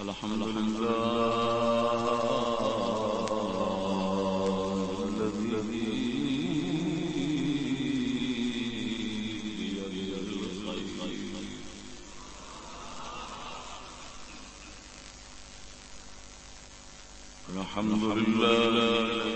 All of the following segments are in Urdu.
الحمد لله. الحمد لله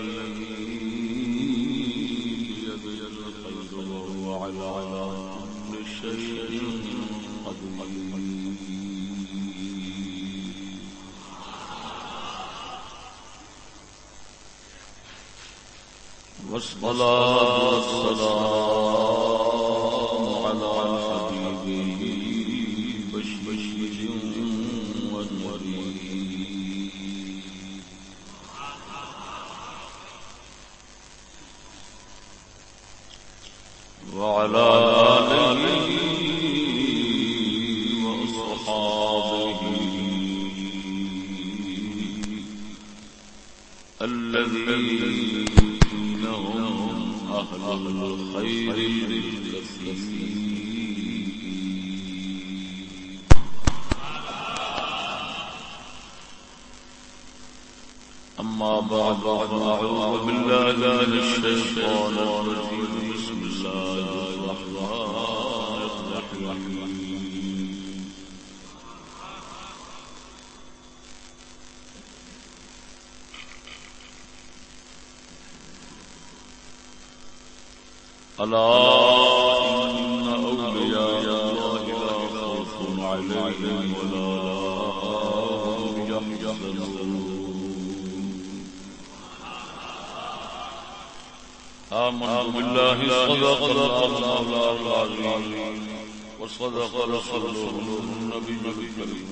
والصلاة والسلام. رسوله النبي الكريم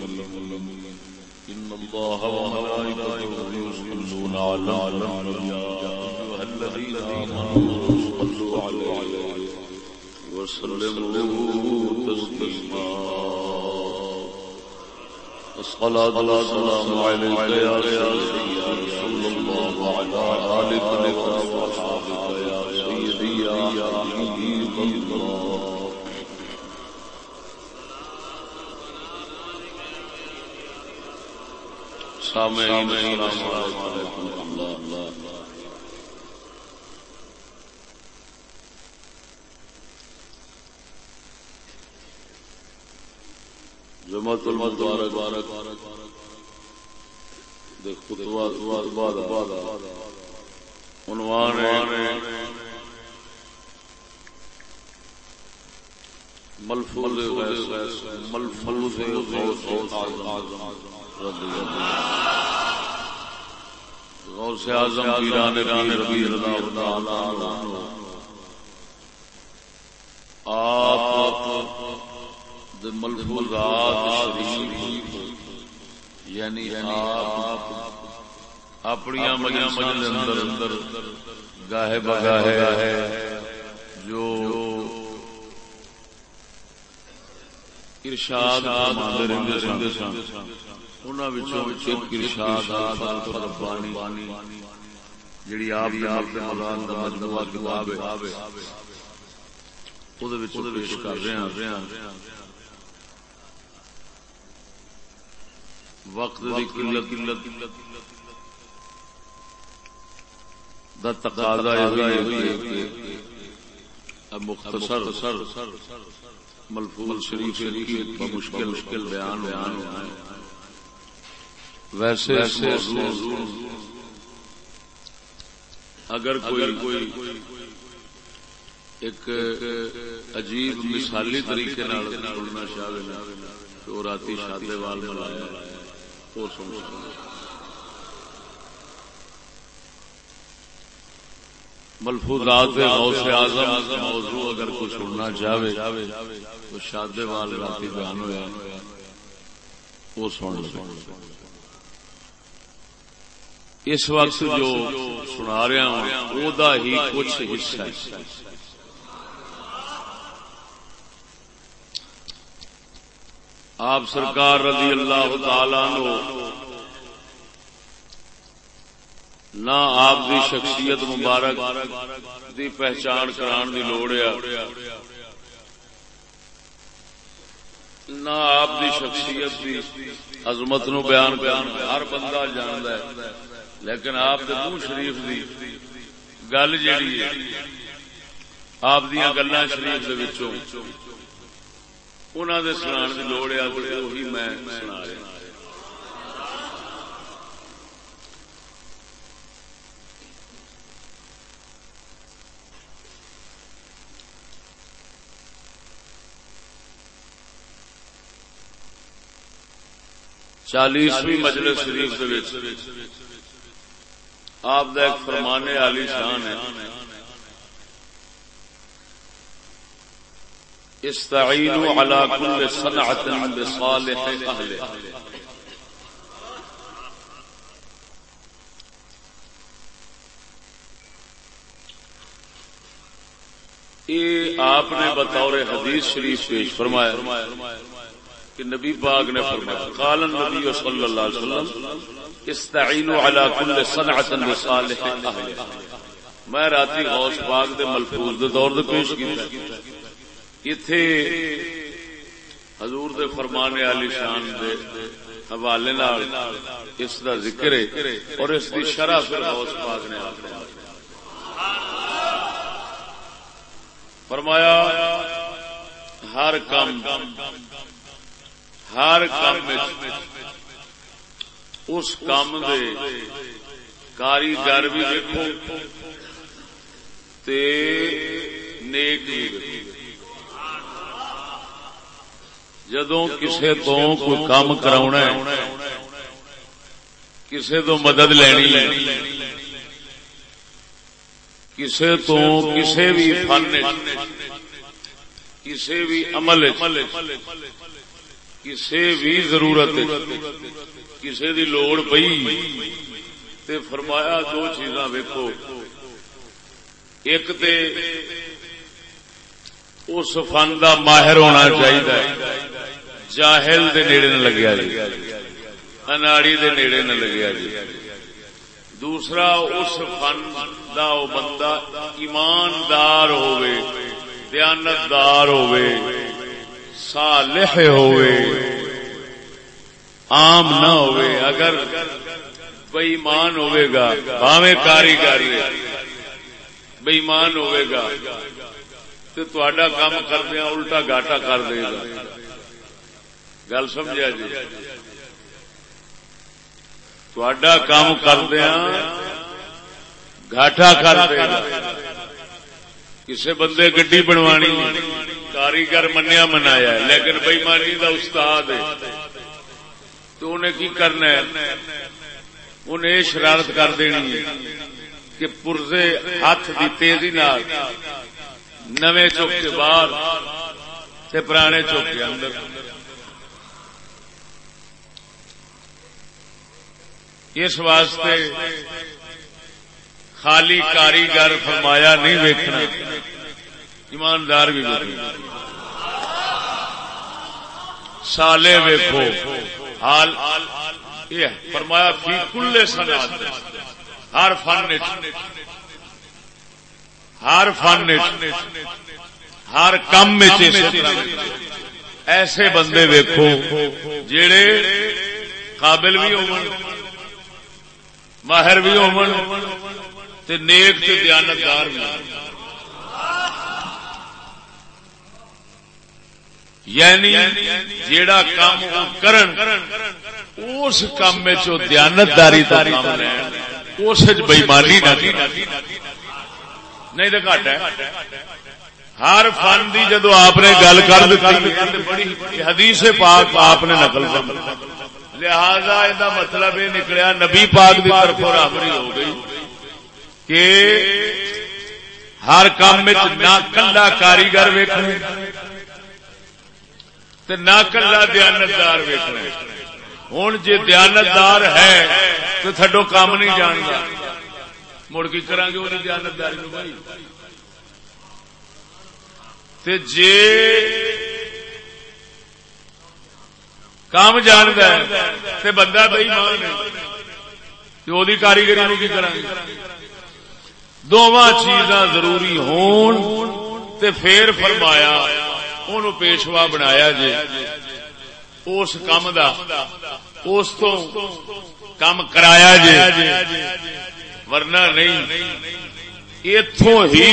إن الله وملائكته يصلون على النبي يا أيها الذين آمنوا صلوا عليه وسلموا تسليما الصلاة والسلام عليك يا رسول الله وعلى آلك وأصحابك يا سيدي يا حبيب الله سامعين السلام عليكم ورحمة الله جمعت المبارک. بارک عنوان ملفوظ ملفوظ رضی اللہ غوث اعظم پیران ربی اللہ تعالی عنہ۔ آپ دے ملفوظات شریف یعنی آپ اپنی مجلس اندر اندر گاہے بگاہے جو ارشاد رہتے سن۔ جڑی آپ مولانا دا مجموعہ کتاب ہے پیش کر رہے ہیں وقت دی قلت قلت دا تقاضا ہے کہ اب مختصر ملفوظ شریف شریف مشکل بیان بیان ویسے اگر کوئی کوئی ایک عجیب مثالی طریقے سننا چاہے تو راتی شادے وال ملایا وہ سن ملفوظات غوث اعظم موضوع اگر کوئی سننا چاہے تو شادے وال راتی بیان ہوا وہ سن اس وقت جو سنا رہا ہوں وہ ہی کچھ حصہ ہے۔ آپ سرکار رضی اللہ تعالی نہ آپ دی شخصیت مبارک دی پہچان کران دی لوڑ ہے، نہ آپ دی شخصیت دی عظمت نو بیان کرنا ہر بندہ جاندا ہے۔ لیکن آپ دے منہ شریف دی گل جیڑی ہے آپ دیا گلا شریف دے وچوں انہاں دے سنان دی لوڑ ہے وہی میں سنا رہا چالیسویں مجلس شریف آپ کا ایک فرمانے علی شان ہے۔ استعینوا على كل صنعة بصالح اهلها یہ آپ نے بطور حدیث شریف پیش فرمایا کہ نبی پاک نے فرمایا، قال النبی صلی اللہ علیہ وسلم استعینوا علی کل صنعۃ بصالح اہل میں راتی غوث پاک دے ملفوظ دے دور دے پیش کیتا ایتھے حضور دے فرمان علی شان دے حوالے نال اس دا ذکر ہے اور اس دی شرح پھر غوث پاک نے فرمایا، ہر کام ہر کام اس کام دے۔ کاریگر بھی دیکھو تے نیک بھی جدو کسے تو کوئی کام کرا کسے تو مدد لینی ہے، کسے تو کسے بھی فن کسے بھی عمل کسی بھی ضرورت کسی دی لوڑ پئی تے فرمایا دو چیزاں ویکو ایک تے اس فن دا ماہر ہونا چاہیے جاہل دے نیڑے نہ لگیا جی۔ اناڑی دے نیڑے نہ لگیا جی۔ دوسرا، اس فن دا او بندہ ایماندار ہوئے دیانتدار ہوئے صالح ہوئے عام نہ ہوئے، اگر بےمان ہوئے گا باویں کاریگر بےمان ہوئے گا۔ تو تھوڑا کام کردیا الٹا گاٹا کر دے گا۔ گل سمجھا جی؟ تھوڑا کام کردیا گاٹا کر دے گا۔ کسی بندے گڈی بنوانی کاریگر منیا منایا لیکن بےمانی کا استاد ہے۔ تو انہیں کی کرنا ہے؟ انہیں یہ شرارت کر دینی کہ پرزے ہاتھ کی تیزی نویں چوک کے باہر پرانے چوک کے اندر۔ اس واسطے خالی کاریگر فرمایا نہیں ویکنا ایماندار بھی سالے ویکو حال یہ فرمایا، فی کل سنات ہر فن ہر فن ہر کم ایسے بندے ویکو جڑے قابل بھی ہو ماہر بھی ہو نیک تے دیانتدار بھی ہون۔ یعنی جیڑا کام کرن، اس کام دیانتداری اس بےمانی نہیں تو گھٹ ہے۔ ہر فن کی جدو آپ نے گل کر دی حدیث پاک آپ نے نقل کر۔ لہذا یہ مطلب یہ نکلیا، نبی پاک کی طرف رابری ہو گئی کہ ہر کام میں نہ کلا کاریگر ویکھنے ویکنے نہ کلا دیانتدار ویکنا ہوں جی دیانتدار ہے تو تھڈو کام نہیں جانتا مڑ کی کرا گے وہ دیانتداری بھائی۔ جی کام جانتا ہے بندہ بھائی مان وہ کاریگری کی کرا گے؟ دونوں چیزاں ضروری ہون تے پھر فرمایا پیشوا بنایا جی۔ اس کام دا، اس تو کام کرایا جے ورنہ نہیں۔ اتوں ہی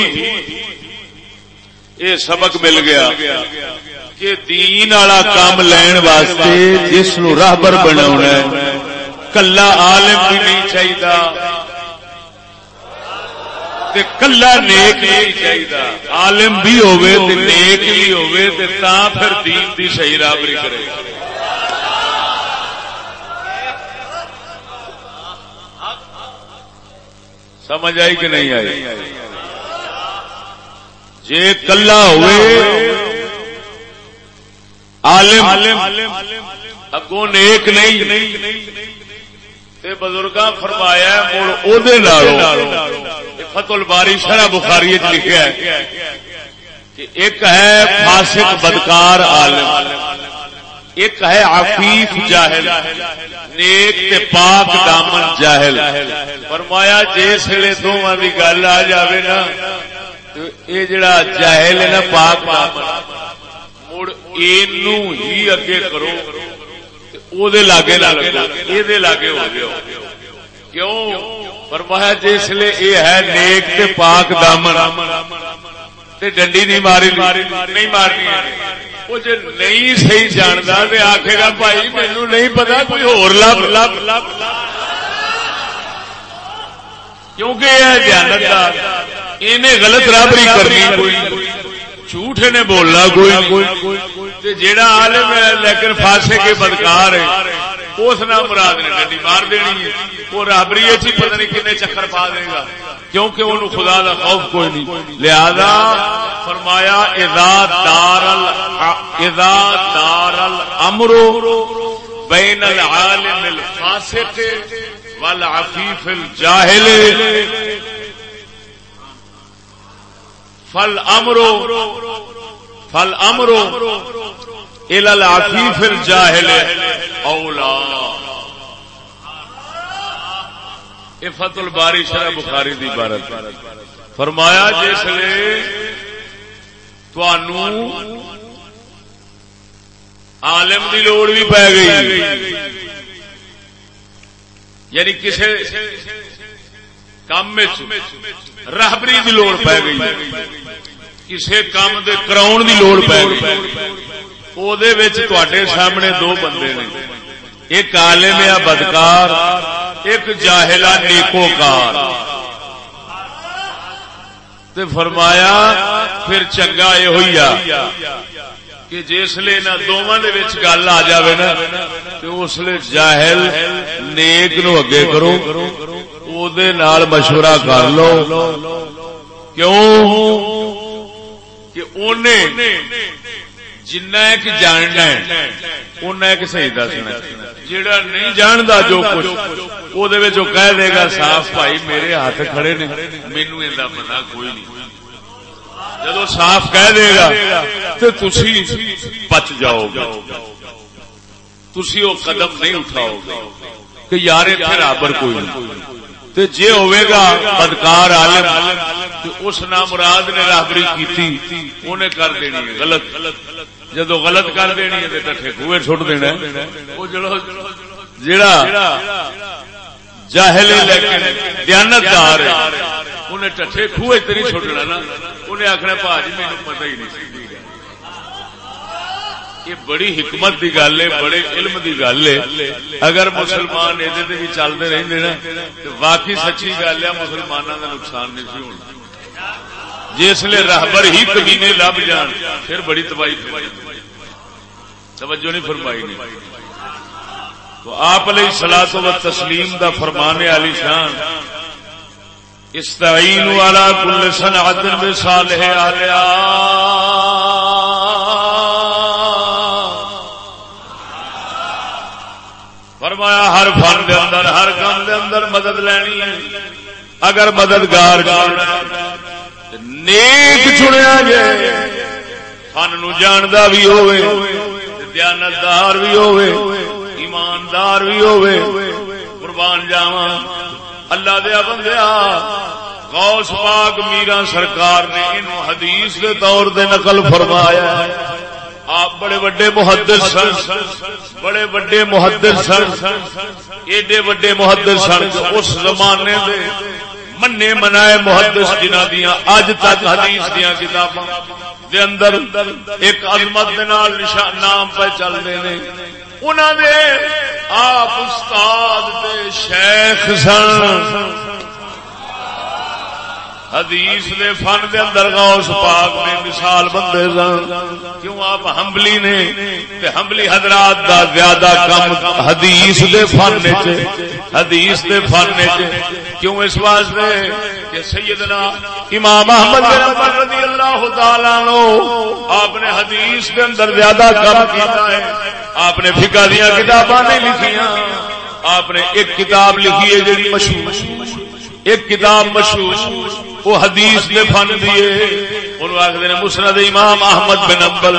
یہ سبق مل گیا کہ دین والا کام لین واسطے جس نو راہبر بنا کلا عالم بھی نہیں چاہیے تے کلا نیک نہیں چاہیے عالم بھی ہوئے نیک بھی ہوئے تا پھر دین دی صحیح رابری کرے سمجھ آئی کہ نہیں آئی؟ جے کلا ہوئے عالم، اگوں نیک نہیں۔ بزرگ فرمایا فت الباری شرح بخاری لکھا ہے کہ ایک ہے فاسق بدکار عالم، ایک ہے عفیف جاہل، نیک تے پاک دامن جاہل۔ فرمایا، جس ویلے دونوں کی گل آ جائے نا، تو یہ جڑا جاہل ہے نا، پاک دامن، مڑ ہی اگے کرو۔ لاگے لاگے لاگے ہو گیا کیوں فرمایا جس لیے یہ ہے نیک تے پاک دامن تے ڈنڈی نہیں ماری نہیں مارنی وہ جی نہیں صحیح جانتا تو آخے گا بھائی مینو نہیں پتا کوئی ہور لب لب لب کیونکہ یہ جانتا انہیں غلط رابری کرنی کوئی جھوٹ نے بولنا کوئی جیڑا عالم ہے، لیکن فاسے کے بدکار ہے۔ اس نام مراد نے ڈنڈی مار دینی ہے۔ وہ رابری چی جی، پتہ نہیں کنے چکر پا دے گا۔ کیونکہ وہ خدا دا خوف کوئی نہیں۔ لہذا فرمایا، اذا دار اذا دار الامر بین العالم الفاسق والعفیف الجاہل فل امرو فل امرو الافی فل جاہل اولا۔ فت الباری شرح بخاری دی عبارت فرمایا، جس نے عالم دی لوڑ بھی پی گئی یعنی کسی کام راہبری کی لوڑ پی گئی۔ کسی کام دے کراؤن دی لوڑ پی گئی۔ تے سامنے دو بندے نے۔ ایک عالم یا بدکار، ایک جاہلا نیکوکار۔ تے فرمایا، پھر چنگا یہ ہوئی کہ جس لیے دونوں گل آ جائے نا تو اس لیے جاہل نیک نو اگے کرو۔ نال مشورہ کر لو کیوں کہ جنا ایک جاننا اُن ایک صحیح دسنا جڑا نہیں جانتا جو کچھ وہ کہہ دے گا صاف بھائی میرے ہاتھ کھڑے نے مینو یہ پتا کوئی نہیں جدو صاف کہہ دے گا تو تھی بچ جاؤ گے تھی وہ قدم نہیں اٹھاؤ گے کہ یار برابر کوئی نہیں جی ہوئے گا بدکار عالم اس نام مراد نے راہبری کی انہیں کر دینی غلط۔ جدو غلط کر دینی ہے ٹھے خوہ چھوٹ دینا وہ جڑا جاہل لیکن دیانتدار انہیں ٹھے خوہ اتنی چھوٹنا نا۔ انہیں آخنا پا جی میرے پتہ ہی نہیں یہ بڑی حکمت دی گل ہے، بڑے علم دی گل ہے۔ اگر مسلمان یہ چلتے رہتے نا، تو واقعی سچی گل ہے مسلمانوں کا نقصان نہیں سی ہونا۔ جس لیے راہبر ہی کمینے لب جان، پھر بڑی تباہی توجہ نہیں فرمائی نہیں تو آپ علیہ سلا تو تسلیم دا فرمانے علی شان۔ استعین والا کل سن عدل میں صالح آلیا فرمایا ہر فن دے اندر، ہر کام دے اندر مدد لینی ہے۔ اگر مددگار نیک چنیا جائے فن نو جاندا بھی ہوئے دیانتدار بھی ہوئے ایماندار بھی ہوئے قربان جاوا اللہ دیا بندیا غوث پاک میرا سرکار نے ان حدیث کے طور دے نقل فرمایا ہے۔ آپ بڑے بڑے محدر سن، بڑے بڑے محدر سن، ایڈے وڈے محدر سن اس زمانے دے منے منائے محدث جنہ دیا اج تک حدیث دیا کتاباں دے اندر ایک عظمت دے نال نشان نام پہ چلتے ہیں انہوں نے آپ استاد دے شیخ سن۔ حدیث دے فن دے اندر غوث پاک نے مثال بندے سن۔ کیوں آپ ہمبلی نے؟ تے ہمبلی حضرات دا زیادہ کم حدیث دے فن وچ۔ حدیث دے فن وچ۔ کیوں اس واسطے کہ سیدنا امام احمد بن حنبل رضی اللہ تعالی عنہ آپ نے حدیث دے اندر زیادہ کم کیتا ہے۔ آپ نے فقہ دیاں کتاباں نہیں لکھیاں۔ آپ نے ایک کتاب لکھی ہے جڑی مشہور۔ ایک کتاب مشہور۔ وہ حدیث نے فن دیے ان آخر نے مسند امام احمد بن امبل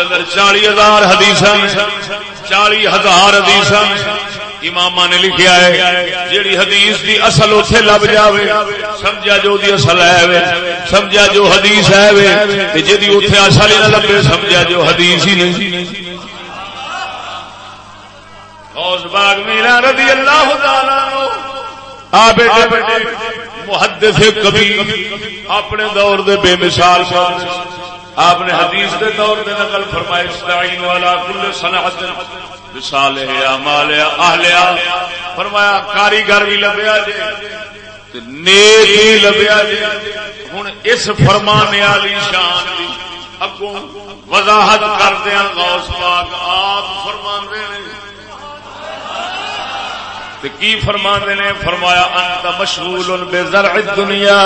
اندر چالی ہزار حدیث چالی ہزار حدیث امام نے لکھیا ہے، جیڑی حدیث دی اصل اتے لب جاوے، سمجھا جو دی اصل ہے سمجھا جو حدیث ہے جی اتے اصل ہی نہ لبے، سمجھا جو حدیث ہی نہیں۔ حوض باغ میرا رضی اللہ تعالی محدث کبھی اپنے دور دے بے مثال آپ نے حدیث دے دور دے نقل فرمائے استعین والا کل صنعت۔ مثال ہے امال اہلیا فرمایا، کاریگر بھی لبیا جی نیک بھی لبیا جی ہوں اس فرمانے والی شان دی اگوں وضاحت کردیا غوث پاک آپ فرما نے کی فرما نے؟ فرمایا، انت مشغول بے زرع دنیا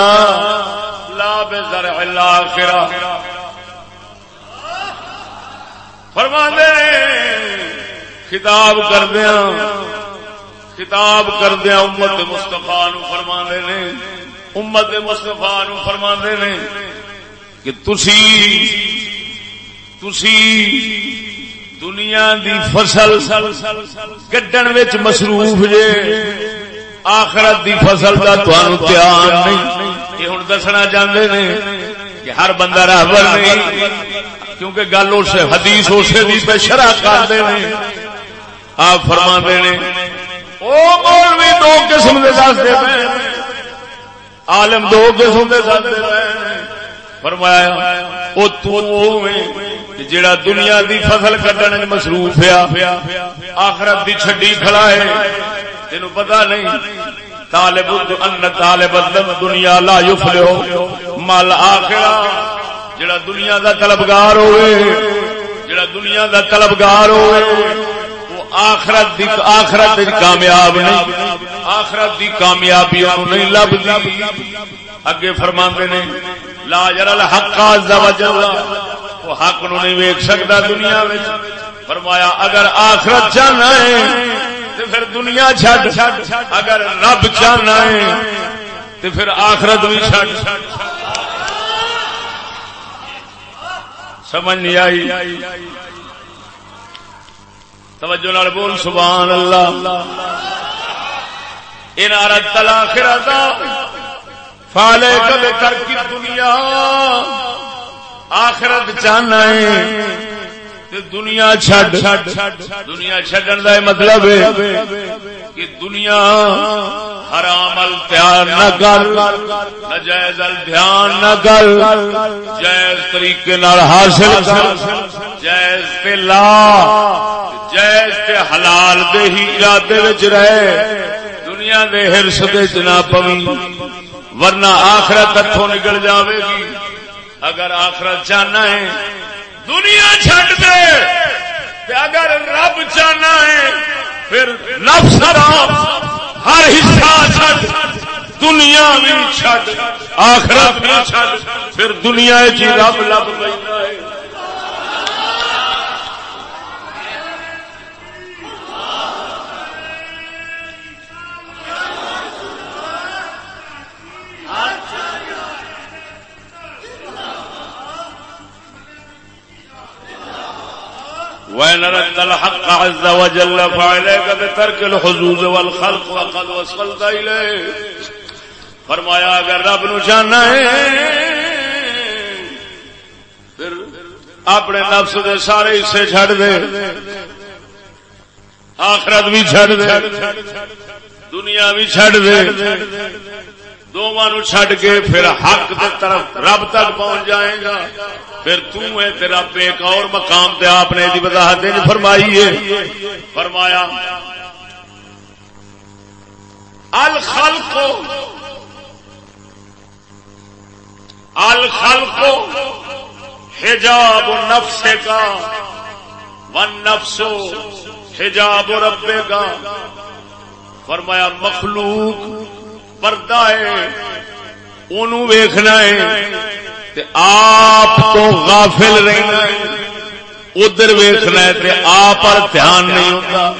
لا بے زرع الاخرہ۔ فرما دے خطاب کردیا خطاب کردیا امت مستفا نو فرما نے۔ امت مستفا نو فرما نے کہ تسی تسی دنیا دی فصل کڈن مصروف جے، آخرت دی فصل کا دھیان نہیں۔ یہ ہوں دسنا چاہتے نے کہ ہر بندہ راہبر نہیں، کیونکہ گل اس حدیث اسے بھی پہ شرح کرتے ہیں آپ فرما نے بھی دو قسم کے دستے عالم دو قسم کے دستے فرمایا وہ تو جڑا دنیا دی فصل کٹن مصروف ہے آخرت دی چھڈی کھڑا ہے تینوں پتا نہیں۔ طالب ان طالب دنیا لا یفلح مال آخرہ جڑا دنیا دا طلبگار ہوئے جڑا دنیا دا طلبگار ہوئے، وہ آخرت دی آخرت دی کامیاب نہیں، آخرت دی کامیابی نہیں لبدی۔ اگے فرماندے نے، لا جر الحق عز وجل وہ حق نو نہیں ویک سکتا دنیا میں فرمایا، اگر آخرت چاہنا ہے تو پھر دنیا چڈ اگر رب چاہنا ہے تو پھر آخرت بھی چڈ سمجھ نہیں آئی۔ توجہ نال بول، سبحان اللہ۔ ان عرض تلا خرا فالے کبھی کر کی دنیا۔ آخرت چاہنا ہے دنیا چھڈ، دنیا چڈن کا مطلب ہے کہ دنیا حرام ال دھیان نہ کر نجائز ال دھیان نہ کر، جائز طریقے حاصل کر، جائز تے لا، جائز تے حلال دے ہی ارادے وچ رہے، دنیا دے ہرس دے جنا پوی، ورنہ آخرت ہتھوں نکل جاوے گی۔ اگر آخرت چاہنا ہے، دنیا چھٹ دے۔ اگر رب چاہنا ہے، پھر لفظ ہر حصہ چھٹ دنیا بھی چھٹ آخرت بھی چھٹ پھر دنیا جی رب لب لینا ہے۔ وإن ردت الحق عز وجل فعليك بترك الحزوز والخلق وقد وصلت إليه فرمایا، اگر رب نو جانا ہے، پھر اپنے نفس دے سارے حصے چڈ دے، آخرت بھی چڈ دے، دنیا بھی چڈ دے دونوں چڈ کے پھر حق طرف رب تک پہنچ جائے گا۔ پھر تم ہے تیرا ایک اور مقام تے آپ نے وضاحت فرمائی ہے۔ فرمایا الخلق الخلق حجاب نفس کا ون نفس حجاب رب کا۔ فرمایا، مخلوق پردہ ہے انہوں ویخنا ہے۔ آپ تو غافل رہنا ہے۔ ادھر ویخنا ہے آپ پر دھیان نہیں ہوتا۔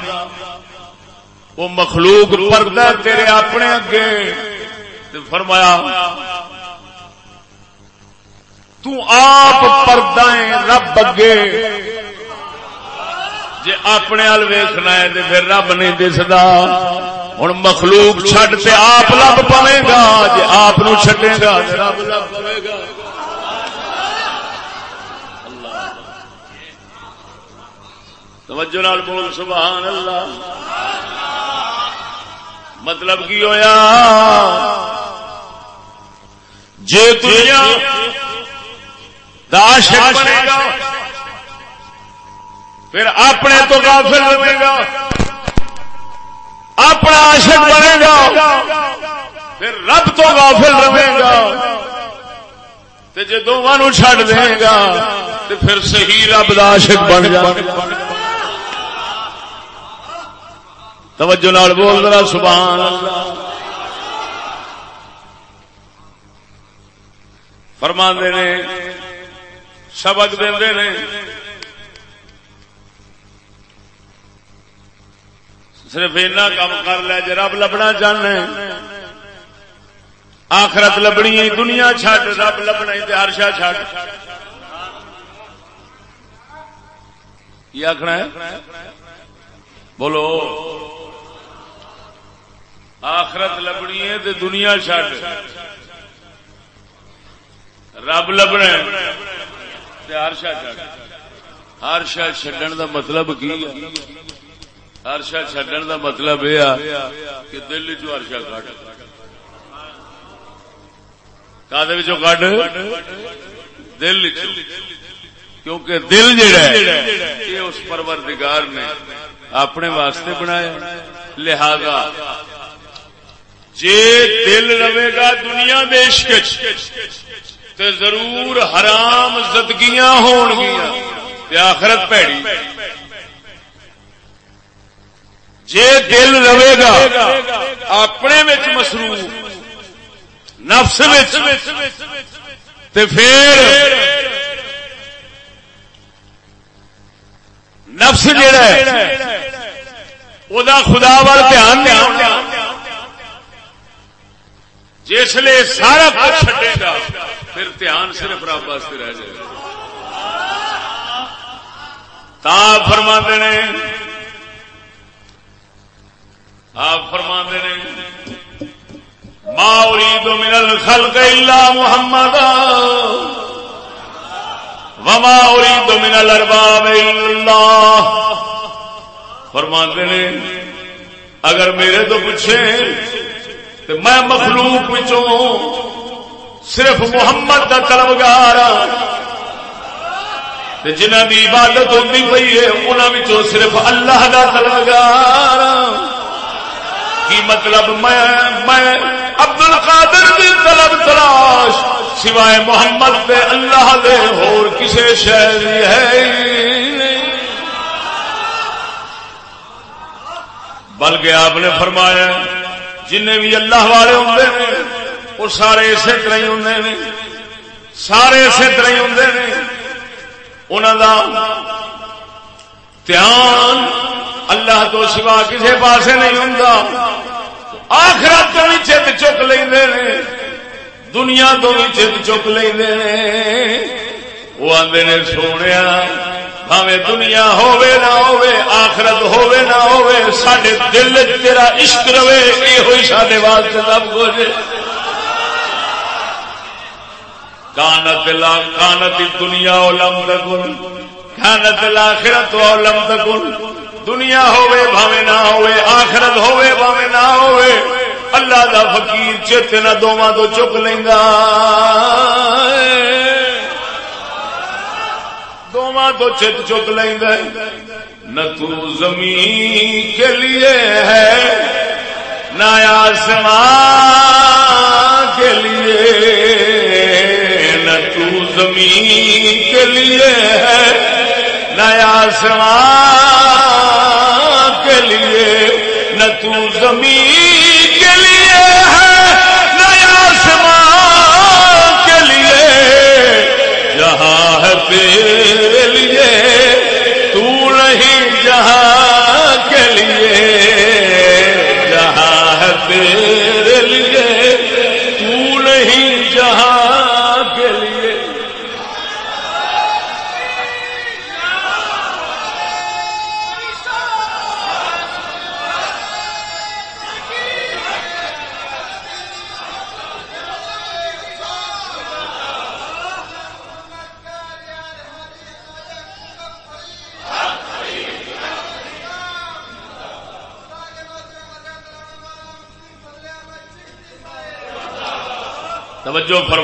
وہ مخلوق پردہ تیرے اپنے اگے۔ فرمایا، تو آپ پردہ رب اگے۔ جی اپنے ہل ویخنا ہے تو پھر رب نہیں دستا ہوں مخلوق چڈ سے آپ لب پوے گا جی آپ چڈے گا رب لب پوے گا۔ توجہ نال بول، سبحان اللہ۔ مطلب کی ہویا؟ جی دنیا داش بنے گا پھر اپنے تو غافل رہے گا۔ اپنا عاشق بنے گا۔ پھر رب تو غافل رہے گا۔ جی دونوں چڈ دے گا تو پھر صحیح رب کا عاشق بن جائے توجہ نال بول رہا سبحان اللہ۔ فرما نے، سبق دے نے۔ صرف اینا کام کر لیا جی رب لبنا چاہنا آخرت لبنی دنیا چھٹ، رب لبنا ہر شا چھٹ۔ کی آخنا ہے؟ بولو۔ آخرت لبنی ہے تو دنیا چڈ رب لبنا ہر شا چڈ ہر شا چڈن کا مطلب کی ہر شا چڈن کا مطلب یہ کہ دل چ ہر شا کٹ دل کیونکہ دل جہا ہے اس پروردگار نے اپنے واسطے بنایا۔ لہذا جی دل رہے گا دنیا دیش تے ضرور حرام زدگیاں ہونگیاں۔ آخرت پیڑی۔ جی دل رہے گا اپنے مصروف، نفس تے پھر نفس جڑا ہے خدا وال دھیان دھیان جس لیے سارا کچھ چھٹے گا، پھر دھیان صرف رب واسطے رہ جائے گا۔ تا فرما نے آپ فرما نے، ما اريد من الخلق الا محمد وما اريد من الارباب الا الله. فرما نے، اگر میرے تو پوچھے میں مخلوق صرف محمد کا طلبگار ہاں۔ جنہ کی عبادت ہوتی پی ہے انہوں صرف اللہ کا طلبگار ہاں۔ کی مطلب میں میں ابدل القادر کی طلب تلاش، سوائے محمد دے اللہ دے اور کسی شہر ہے بلکہ آپ نے فرمایا جن بھی اللہ والے ہوں وہ سارے اسی طرح ہی ہوں سارے اسی طرح ہی ہوں انہوں کا دھیان اللہ تو سوا کسی پاس نہیں ہوں آخرت تو بھی چت چک لے دنیا تو بھی چت چک لے وہ آدھے نے سونے بھاوے دنیا ہووے نہ ہووے، آخرت ہووے نہ ہووے سڈے دل تیرا عشق رہے یہ ہوئی سڈے واسطے سب کچھ۔ کانت لا، کانت دنیا لم تکن، کانت لاخرت لم تکن۔ دنیا ہوے بھاوے نہ ہوے آخرت ہوے بھاوے نہ ہوے اللہ دا فقیر چت نہ دونوں تو چک لینا دونوں تو چت چک لینا نہ تو زمین کے لیے ہے، نہ آسمان کے لیے۔ نہ تو زمین کے لیے ہے، نہ آسمان لیے نہ تو زمین کے لیے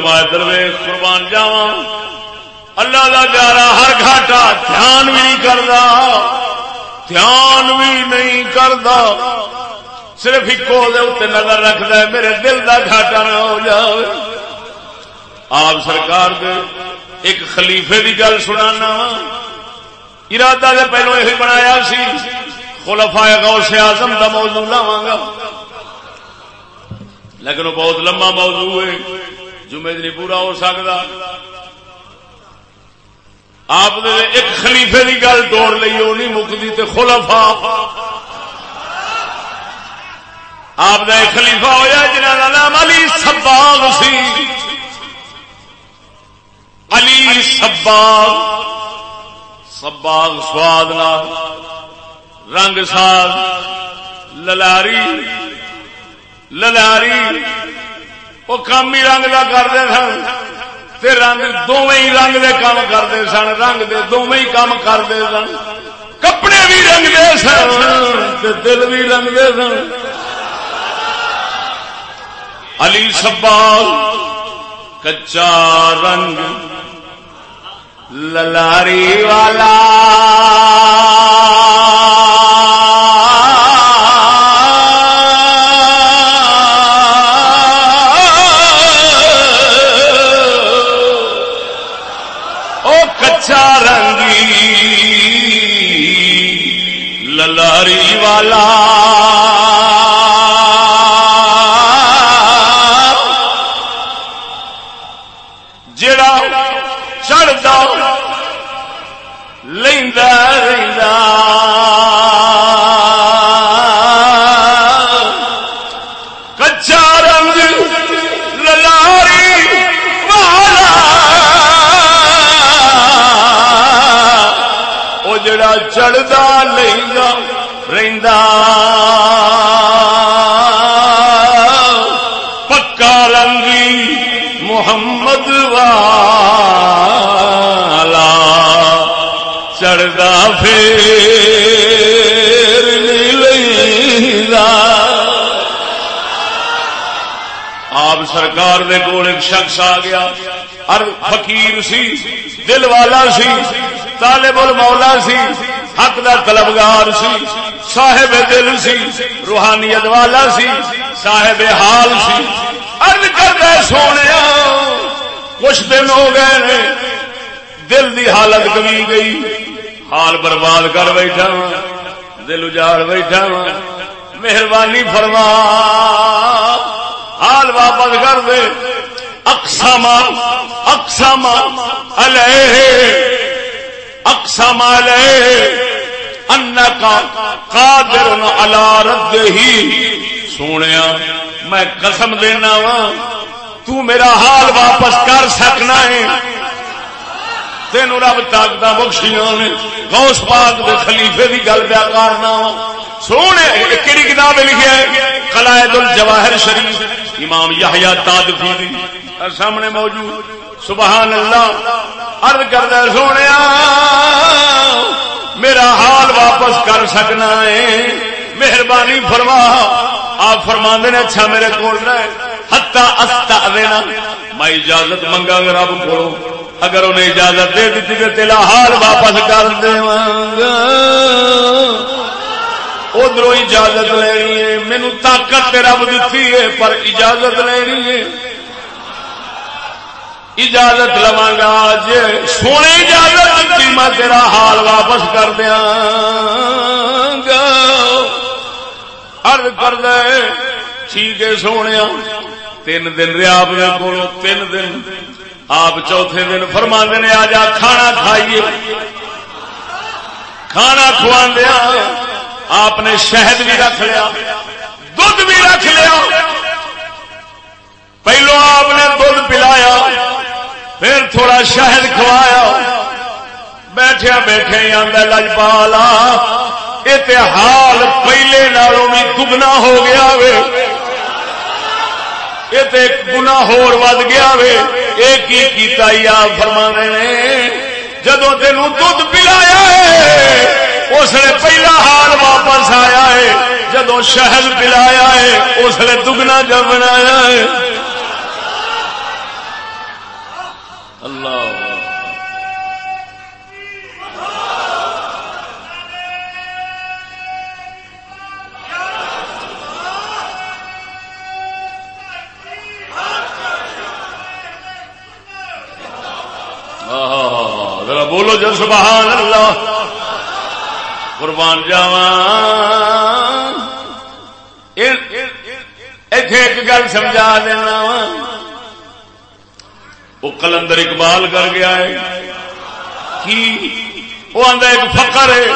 توجہ فرمائے درویش، قربان جاوا اللہ کا پیارا ہر گھاٹا دھیان بھی نہیں کرتا دھیان بھی نہیں کرتا صرف ایکو اتنے نظر رکھد میرے دل کا گھاٹا نہ ہو جائے آپ سرکار دے ایک خلیفے کی گل سنانا۔ ارادہ نے پہلو یہ بنایا سی خلفا غوث اعظم کا موضوع لاواں گا۔ لیکن وہ بہت لمبا موضوع ہے۔ جمعے نہیں پورا ہو سکتا آپ نے ایک خلیفے کی گل توڑ لی وہ نہیں مکتی تو خلفا۔ آپ کا ایک خلیفہ ہوا جنہ کا نام علی سباغ سی۔ علی سباغ۔ سباغ سواد رنگ ساز، للاری للاری۔ وہ کام ہی رنگ کا کرتے سن۔ تے رنگ دونوں ہی رنگ دے کام کرتے سن۔ رنگ دے دونوں ہی کام کرتے سن۔ کپڑے بھی رنگ دے سن تے دل بھی رنگ دے سن۔ علی سبال، کچا رنگ، للاری والا۔ چڑھتا پھر آپ سرکار دے کول ایک شخص آ گیا اور فقیر سی، دل والا سی، طالب المولا سی، حق دا طلبگار سی، صاحب دل سی، روحانیت والا سی، صاحب حال سی۔ ارد کرتا سونے، کچھ دن ہو گئے دل دی حالت کمی گئی۔ حال برباد کر بیٹھا دل اجاڑ بیٹھا مہربانی فرما۔ حال واپس کر دے۔ اقسام اقسام علیہ۔ اقسام علیہ۔ انکا قادر علی رد ہی سونیا، میں قسم دینا وا تو میرا حال واپس کر سکنا ہے۔ تین رب طاقت بخشیاں نے۔ غوث پاک دے خلیفے دی گل پیا کرنا سونے کہڑی کتاب لکھیا ہے، قلائد الجواہر شریف، امام یحییٰ تادفی دی۔ سامنے موجود۔ سبحان اللہ عرض کردا سونے، میرا حال واپس کر سکنا ہے۔ مہربانی فرما۔ آپ فرما نے اچھا میرے کو ہتا استا دینا میں اجازت منگا رب کو اگر انہیں اجازت دے دیتی تو تیلا حال واپس کر دے ادھر اجازت لینی ہے۔ مینو طاقت رب دیتی ہے، پر اجازت لینی ہے۔ اجازت لوا گا جی سونے اجازت دیتی میں تیرا حال واپس کر دیا گا۔ ارد کر دے، ٹھیک ہے سونے تین دن رہا اپنے کو تین دن۔ آپ چوتھے دن فرما نے آ جا کھانا کھائیے۔ کھانا کھوا دیا آپ نے شہد بھی رکھ لیا دھد بھی رکھ لیا۔ پہلو آپ نے دھد پلایا، پھر تھوڑا شہد کھوایا۔ بیٹھیا بیٹھے ہی آدھا لجپالا یہ حال پہلے نالوں بھی دگنا ہو گیا وے۔ یہ گنا ہود گیا وے کیتا فرما نے جدو تین دھد پلایا ہے اس نے پہلا حال واپس آیا ہے جدو شہد پلایا ہے اس نے دگنا جب بنایا ہے اللہ ذرا بولو جو سبحان اللہ۔ قربان جاوا ایک گل سمجھا دینا وہ کلندر اقبال کر گیا ہے۔ کی؟ وہ آدھا ایک فقر ہے۔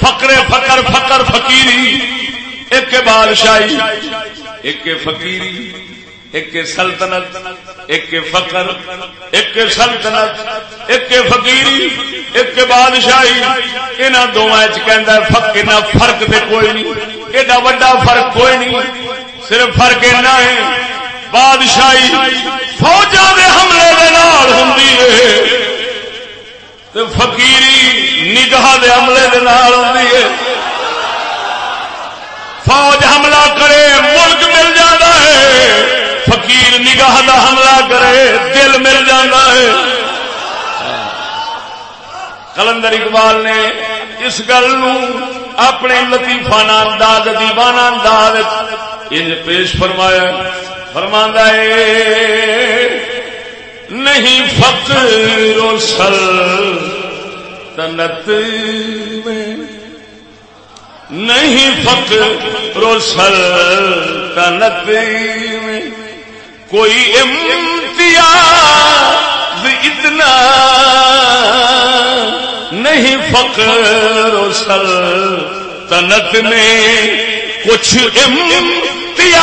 فقرے فقر فقر فقیری۔ ایک بادشاہی۔ ایک فقیری۔ ایک سلطنت۔ ایک فقر، ایک سلطنت، ایک فقیری ایک بادشاہی یہاں دونوں فرق تو کوئی نہیں، ایڈا وا فرق کوئی نہیں، صرف فرق اینا ہے، بادشاہی فوجا کے حملے ہوں فقیری نگاہ دے حملے دے نال ہوں فوج حملہ کرے، ملک مل جاتا ہے۔ فقیر نگاہ دا حملہ کرے، دل مل جانا ہے۔ کلندر اقبال نے اس گل اپنے لطیفہ انداز، دیوانہ انداز ان پیش فرمایا۔ فرما ہے، نہیں فقر و سل تنت میں۔ نہیں فقر و سل تنت میں۔ کوئی امتیاز اتنا نہیں فقر و سل تنت میں کچھ امتیاز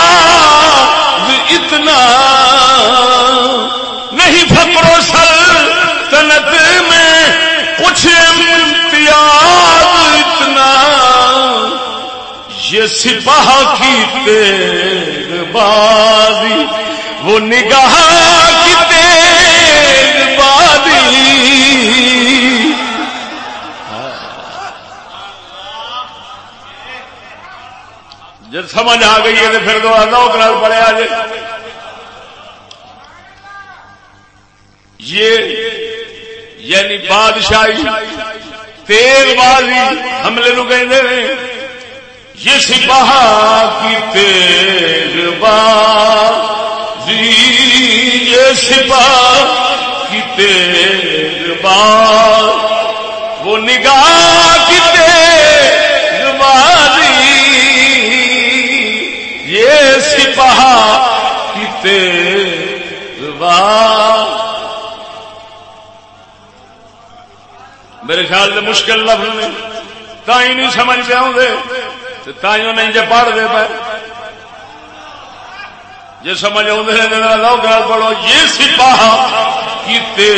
اتنا نہیں فقر و سل تنت میں کچھ امتیاز اتنا۔ یہ سپاہ کی تیر بازی وہ نگاہ کی تیز بادی جب سمجھ آ گئی ہے تو پھر دو لوگ نال پڑے آج۔ یہ یعنی بادشاہی تیز بازی حملے نو کہ یہ سپاہ کی تیز بازی یہ سپاہ کی تیر بات وہ نگاہ کی تیر بازی یہ سپاہ کی تیر بات میرے خیال سے مشکل لفظ نہیں تھی نہیں سمجھ پہ آؤں گے تائیوں نہیں جب پڑھ دے پائے جی سمجھ آؤں لوگ پڑھو یہ سپاہ کیتے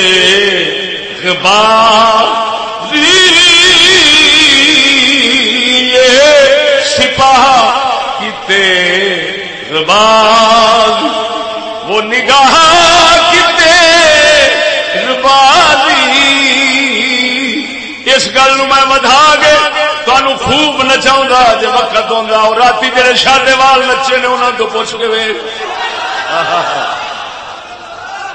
سپاہ کتے رباز وہ نگاہ کتے ربازی اس گل میں ودھا گے۔ تمہیں خوب نچاؤں جی وقت ہوں اور رات جڑے شادے وال نچے نے انہوں کو پوچھ کے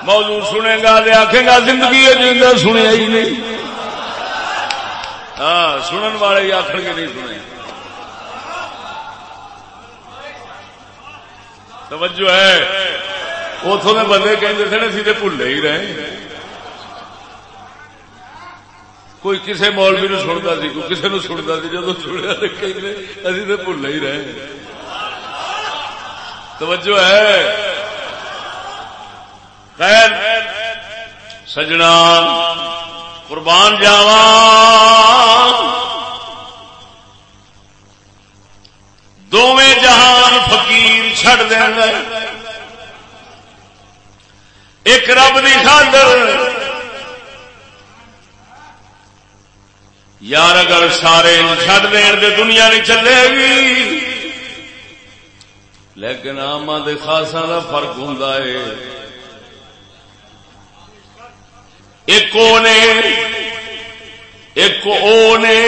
موضوع سنے گا دے آخے گا زندگی جیسا سنیا ہی نہیں۔ ہاں سنن والے ہی آخر کے نہیں سنے۔ توجہ ہے۔ اتوں کے بندے کہیں تھے نا سیدھے بھولے ہی رہے۔ کوئی کسی مولوی نو سنتا سی، کوئی کسی نو سنتا سی جب سنیا ابھی تو بھول ہی رہے توجہ ہے۔ خیر، سجنا، قربان جاوا دونیں جہان فقیر چھڑ دیں ایک رب کی خاطر یار اگر سارے چڈ دین دے دنیا نہیں چلے گی۔ لیکن آما دے خاصا کا فرق ہوں ایک نے، ایک او نے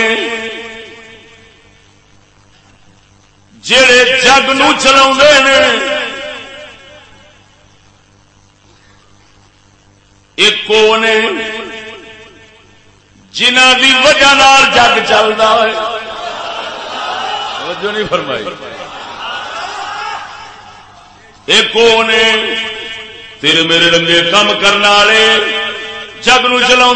جڑے جگ نو چلا ایک نے جنہ دی وجہ جگ چلتا ہے نہیں فرمائی۔ ایک نے تیرے میرے رنگے کام کرنے والے جگ نو چلا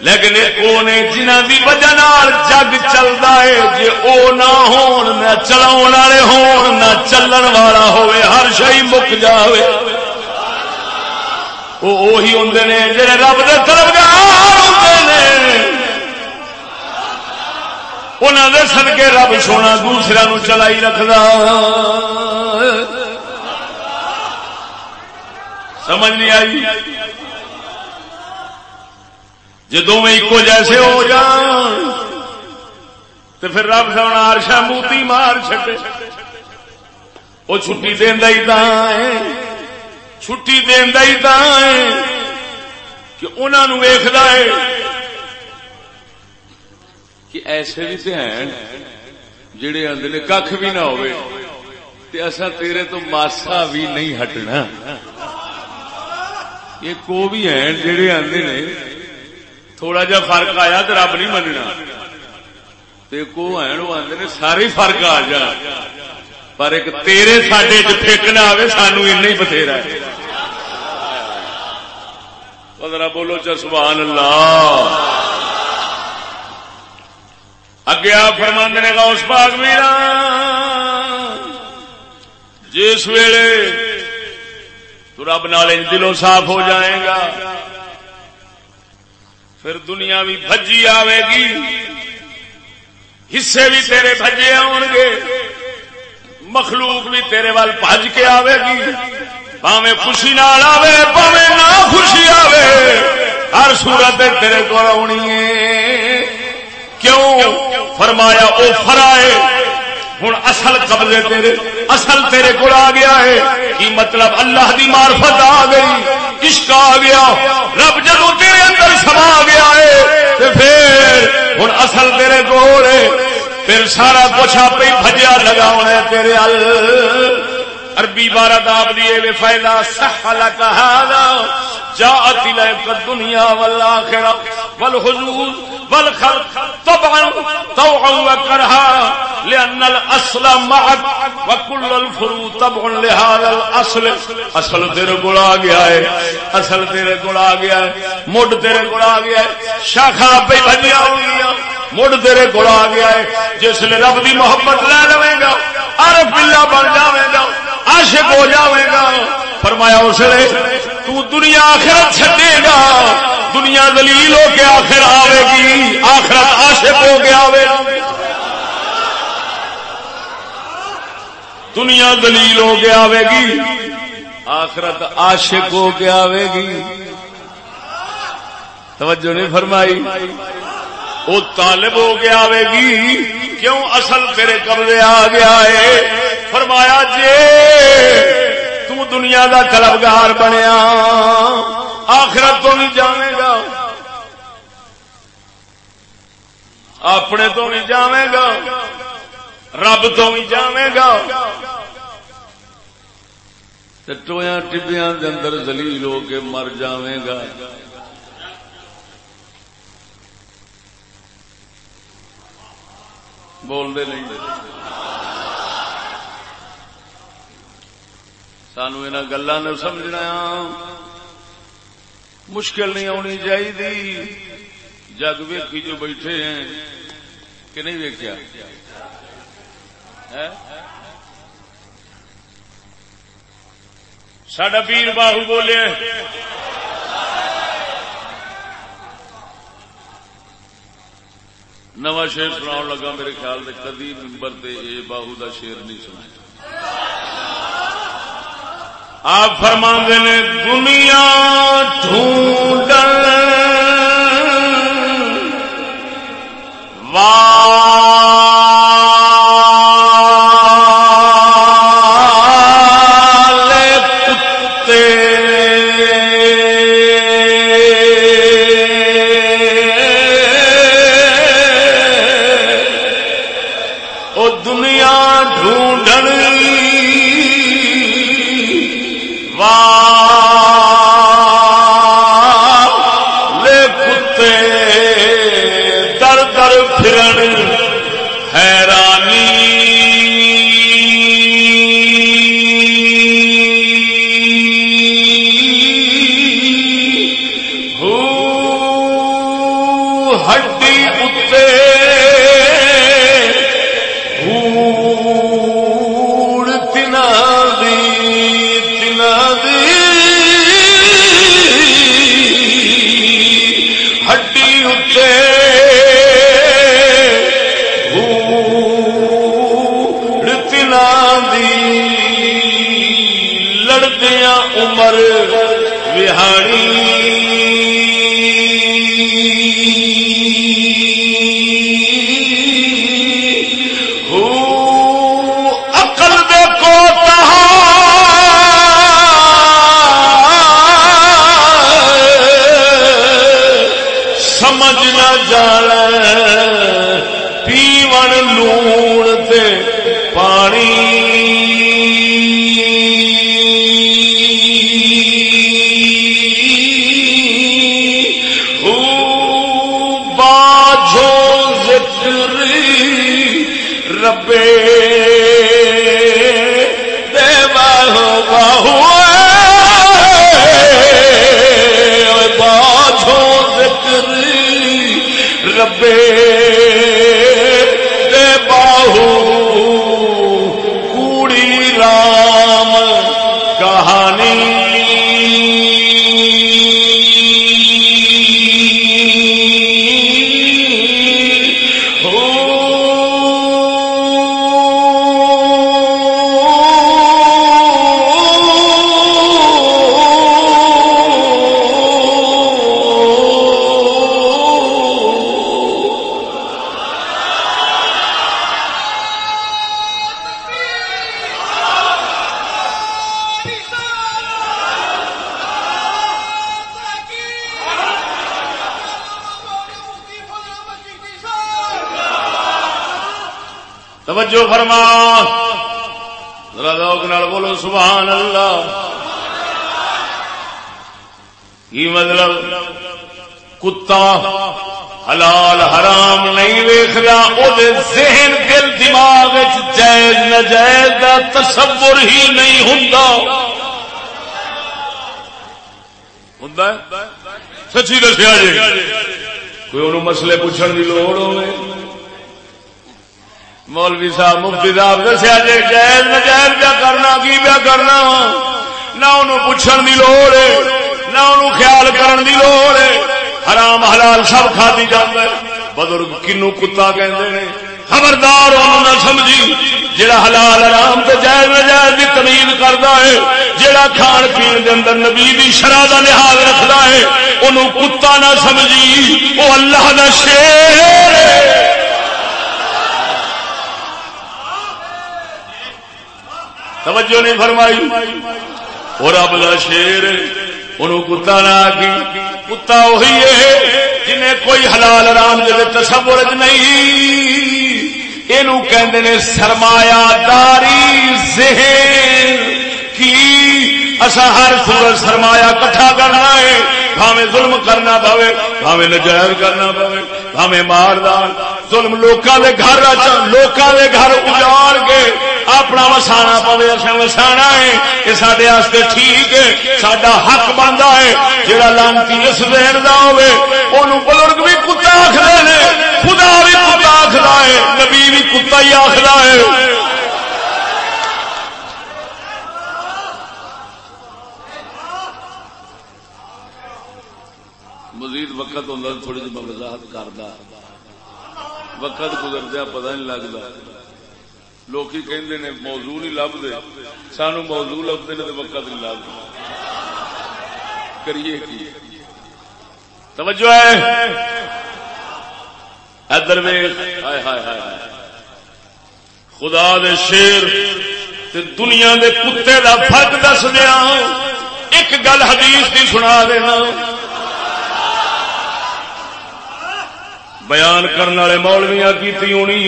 لیکن وہ نے جنہ دی وجہ جگ چلتا ہے جی وہ نہ ہون، نہ چلا والے ہون، نہ چلن والا ہوئے، ہر شہی مک جاوے۔ وہی ہوں نے، جڑے رب دے انہوں دے سدکے رب سونا دوسرا نو چلائی رکھدا سمجھ نہیں آئی؟ جی دونوں ایک جیسے ہو جان تو پھر رب سونا آرشا موتی مار چکے وہ چھٹی دینا ہی دیں چھٹی دینا ہی کہ انہوں ویخد ہے کہ ایسے بھی تو ہیں جڑے آدھے کھ بھی نہ ہو تیرے تو ماسا بھی نہیں ہٹنا۔ یہ کو بھی ہیں جڑے آدھے نے، تھوڑا جا فرق آیا تو رب نہیں مننا۔ کو ہیں، وہ آدھے نے سارے فرق آ جا۔ پر ایک تیرے ساڈے چیکنا آئے سانو این بتھیرا پندرہ بولو چ سبحان اللہ۔ اگے آپ فرماند نے گا اس پاک میرا، جس ویلے تو رب نال دلوں صاف ہو جائے گا، پھر دنیا بھی بجی آئے گی، حصے بھی تیرے بجے آن گے، مخلوق بھی تیرے وال بج کے آئے گی پاوے خوشی نال آوے پاوے نہ خوشی آوے، ہر سورت تیرے کو آنی ہے۔ کیوں؟ فرمایا، او فرائے ہوں اصل قبضے تیرے، اصل تیرے کو آ گیا ہے۔ کی مطلب؟ اللہ دی معرفت آ گئی، عشق آ گیا، رب جدو تیرے اندر سما گیا ہے، تے پھر ہوں اصل تیرے کو پھر سارا کچھ آپ ہی بجیا لگا ہونا تیرے ال عربی بارہ داب دیے وے فائدہ کہا جا دنیا والآخرہ، والحضور والخلق طبعا، طوعا الاصل معك وكل لهذا الاصل اصل تیرے کول آ گیا ہے، اصل تیرے کول آ گیا ہے، مڈ تیرے کول آ گیا ہے، شاخا پہ بھجیا ہو گیا، مڈ تیرے کول آ گیا ہے، جس نے رب دی محبت لے لوے گا عرف باللہ بن جاوے گا عاشق ہو جاوے گا۔ فرمایا اس نے تو دنیا آخرت چھڈے گا۔ دنیا دلیل ہو کے آخر آئے گی۔ آخرت عاشق ہو کے آئے دنیا دلیل ہو کے آئے گی۔ آخرت عاشق ہو کے آئے گی۔ توجہ نہیں فرمائی۔ وہ طالب ہو کے آئے گی۔ کیوں اصل تیرے قبضے آ گیا ہے؟ فرمایا جی تو دنیا دا طلبگار بنیا، آخرت تو نہیں جانے گا۔ اپنے تو نہیں جاوے گا، رب تو نہیں جاوے گا۔ ٹویا ٹبیا اندر زلیل ہو کے مر جاوے گا۔ بولتے نہیں۔ سانو ان گلا نے سمجھنا مشکل نہیں آنی چاہیے جگ ویکھی جو بیٹھے ہیں، کہ نہیں ویکیا سڈا پیر باہو بولے۔ نواں شیر سنا لگا میرے خیال سے کدی ممبر سے یہ باہو کا شیر نہیں سنا آپ فرما نے دنیا ڈھونڈ فرما۔ بولو سبحان ہلال مطلب؟ حرام نہیں ویخ رہ جائز تصور ہی نہیں ہوں سچی دسیا جی۔ کوئی مسئلے پوچھنے کی لوڑ ہو مولوی صاحب، مفتی صاحب دسیا جی جائز نجائز پیا کرنا، کی پیا کرنا نہ انہوں پوچھنے کی لوڑ ہے، نہ انہوں خیال کرن دی لوڑ ہے۔ حرام حلال سب کھادی جاتا ہے بزرگ کنو کتا کہتے ہیں خبردار انہوں نہ سمجھی جڑا حلال آرام تو جائز نجائز کی تمیز کرتا ہے جڑا کھان پین کے اندر نبی دی شرح کا لحاظ رکھتا ہے، انہوں کتا نہ سمجھی، وہ اللہ کا شیر ہے۔ توجہ نہیں فرمائی۔ اور رب کا شیر، انہوں کتا نہ آگی۔ کتا وہی ہے جنہیں کوئی حلال آرام جلے تصور نہیں۔ یہ سرمایہ داری ذہن کی اصا ہر سورج سرمایہ کٹھا کرنا ہے۔ بھاوے ظلم کرنا پوے بھاوے نجائز کرنا پوے بھاوے ماردار ظلم لوکاں دے گھر لوکاں دے گھر اجاڑ کے اپنا وسانا پوے اصا وسانا ہے یہ سارے ٹھیک ہے سڈا حق بنتا ہے۔ جہاں لانتی اس دین کا ہوے بزرگ بھی کتا آخر خدا بھی کتا آخر ہے، نبی بھی کتا ہی آخر ہے۔ وقت ہوں تھوڑی جی میں وضاحت کرتا وقت گزردیا پتا نہیں لگتا لوگ کہندے نے موضوع نہیں لبتے سانو موضوع لبتے نے تو وقت نہیں لبتا کریے کی؟ توجہ ہے؟ ادھر خدا دے شیر تے دنیا دے کتے دا فرق دس دیا۔ ایک گل حدیث دی سنا دینا۔ بیان کرنے والے مولویاں کی ہونی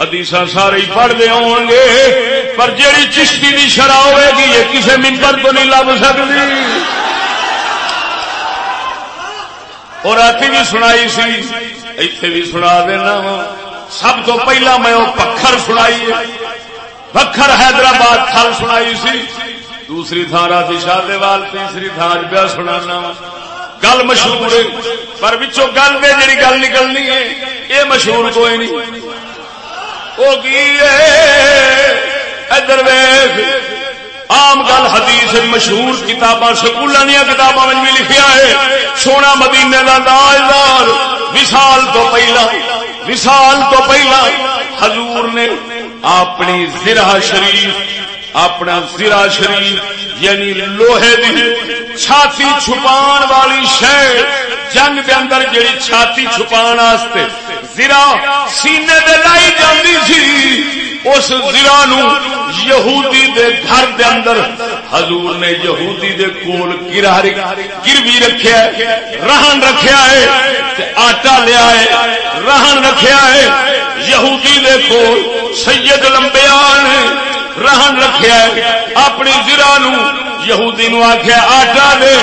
حدیث سارے پڑھتے ہو گے۔ پر جیڑی چشتی کی شرح ہوئے گی، یہ کسی ممبر تو نہیں لب سکتی اور رات بھی سنائی سی، ایتھے بھی سنا دینا سب تو پہلا میں وہ پکھر سنائی پکھر حیدرآباد تھل سنائی سی۔ دوسری تھان رات شادے وال، تیسری تھان پیا سنانا گل مشہور پر بچوں گل میں جی گل نکلنی ہے، یہ مشہور کوئی نہیں۔ وہ ادھر عام گل حدیث مشہور کتاباں سکولوں دیا کتابوں میں بھی لکھیا ہے۔ سونا مدینے کا داجدار وسال تو پہلا وسال تو پہلا۔ حضور نے اپنی زرہ شریف اپنا زرہ شریف یعنی لوہے دی چھاتی چھپان والی شہ جنگ دے اندر جیڑی چھاتی چھپان واسطے زرا سینے دے لائی جاندی سی، اس زرا نو یہودی دے گھر دے اندر حضور نے یہودی دے کول گرا گروی رکھیا ہے، رہن رکھیا ہے، تے آٹا لیا ہے، رہن رکھیا ہے، یہودی دے کول سید لمبیان رہن رکھیا ہے اپنی زرا نو یہودی نو آخیا آٹا دے۔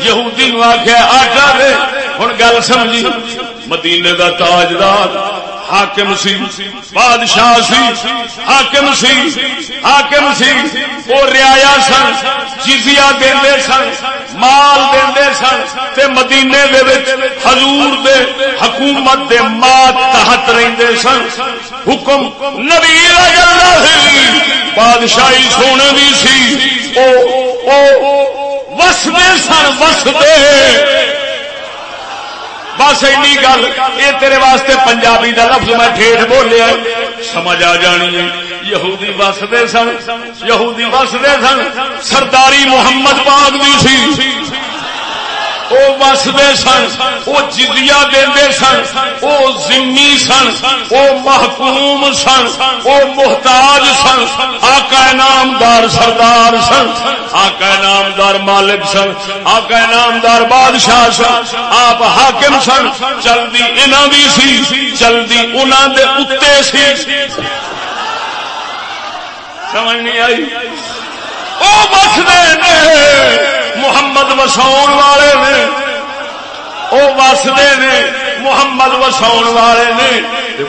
یہودی نو آخیا آٹا دے۔ ہوں گل سمجھی، مدینے دا تاجدار حاکم سی، بادشاہ سی، حاکم سی حاکم سی۔ وہ ریا سن جزیا دے سن، مال دے سن تے مدینے دے حضور دے حکومت دے مات تحت رہندے سن۔ حکم نبی بادشاہی سونے بھی سی۔ او او، وسدے سن، وسدے۔ بس این گل یہ تیرے واسطے پنجابی کا لفظ میں ٹھیٹ بولیا سمجھ آ جانی ہے۔ یہودی وسدے سن، یہودی وسدے سن۔ سرداری محمد پاک بھی سی۔ وہ وسدے سن وہ جزیا دے سن وہ زمی سن وہ محکوم سن وہ محتاج سن، آقا نامدار سردار سن، آقا نامدار مالک سن، آقا نامدار بادشاہ سن، آپ حاکم سن چلتی انہوں بھی سی چلتی انہوں دے اتنے سی۔ سمجھ نہیں آئی؟ وہ بستے محمد وساؤ والے نے۔ وہ وستے نے محمد وساؤ والے نے۔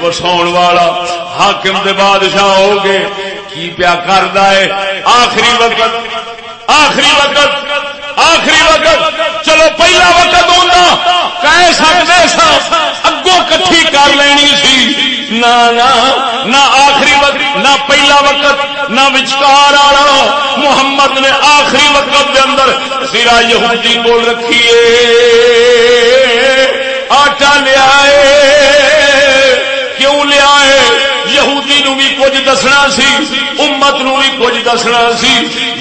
وساؤ والا حاکم دے بادشاہ ہو گئے۔ کی پیا کرتا ہے؟ آخری وقت آخری وقت۔ آخری وقت، چلو پہلا وقت ہونا کہہ سکتے سا اگوں کٹھی کر لینی سی۔ نہ آخری وقت، نہ پہلا وقت، نہ وچکار آنا محمد نے آخری وقت دے اندر سیرا یہودی بول رکھیے نو بھی کچھ دسنا سی، امت نو بھی کچھ دسنا سی،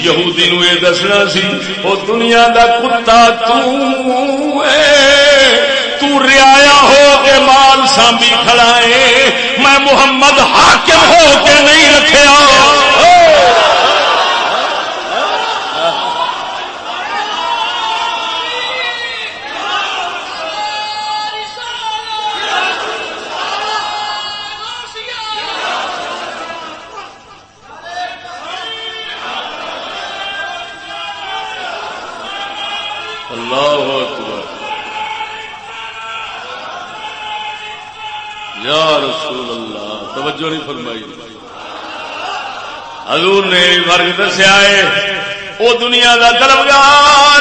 یہودی نو یہ دسنا سی وہ دنیا دا کتا ریا ہو کے مال سانبی کھڑائے میں محمد حاکم ہو کے نہیں رکھا رسول اللہ، توجہ نہیں فرمائی۔ حضور نے مرگ دسیا ہے وہ دنیا کا طلبگار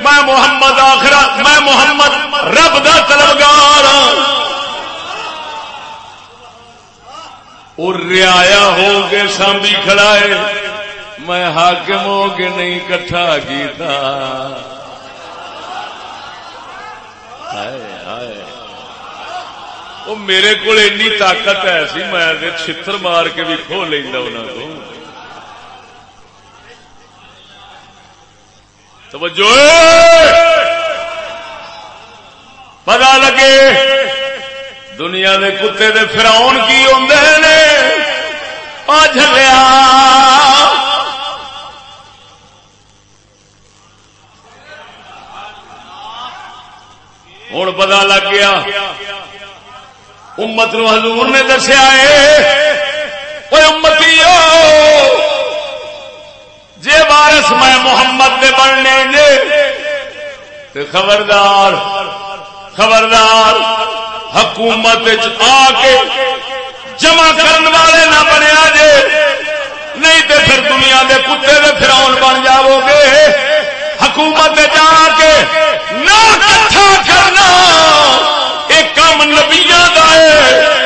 میں محمد آخر، میں محمد رب کا طلبگار اور ریا ہو کے سانبی کھڑا ہے۔ میں حاکم ہو کے نہیں کٹھا کیتا۔ وہ میرے کو طاقت ہے سی، میں چھتر مار کے بھی کھو لینا انہوں کو۔ توجہ۔ پتا لگے، دنیا دے کتے دے فراؤن کی آدھے نے۔ جلیا ہوں پتا لگ گیا۔ امت نو حضور نے دسیا امتی جے بارس میں محمد دے بننے جے خبردار خبردار، حکومت آ کے جمع کرنے والے نہ بنیا جے، نہیں تو پھر دنیا دے کتے دے فراؤن بن جاؤ گے حکومت جا کے نہ کٹھا کرنا۔ کام نبیا کا